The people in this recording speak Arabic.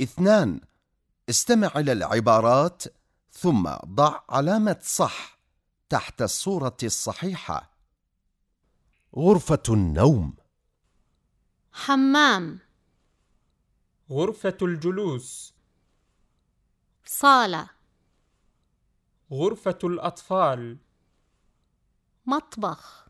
اثنان استمع إلى العبارات ثم ضع علامة صح تحت الصورة الصحيحة. غرفة النوم. حمام. غرفة الجلوس. صالة. غرفة الأطفال. مطبخ.